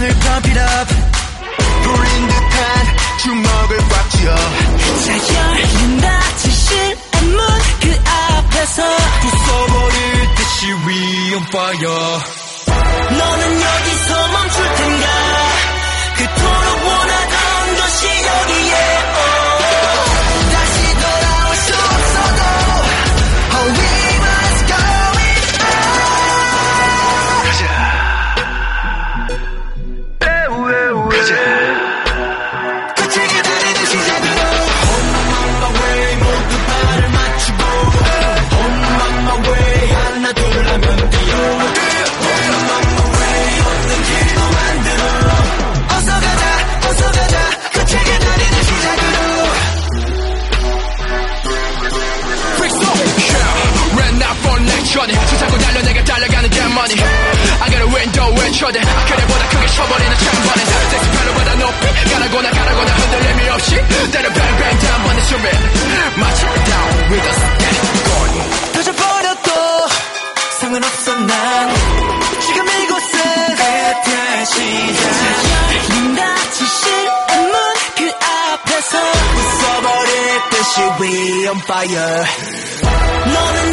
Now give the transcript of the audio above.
사랑을 pump it up 불린 듯한 주먹을 꽉 쥐어. 자열린다 진실의 문그 앞에서 부숴버릴 듯이 we on fire. 너는 여기서 멈출 텐가? 뻔히 세상고 달려내게 달려가는 게 money. I got a window 왜 초대. 아, 그래보다 크게 쳐버리는 챔버린 섹스 별로 받아 높이. 가라고나 가라고나 흔들림이 없이. 때려 뱅뱅 단번에 숨이 마치 down with us. 터져버렸도 상관없어 난. 지금 이곳에. 내 다시 찾아린다 진실의 문그 앞에서. 웃어버릴 듯이 we on fire. 너는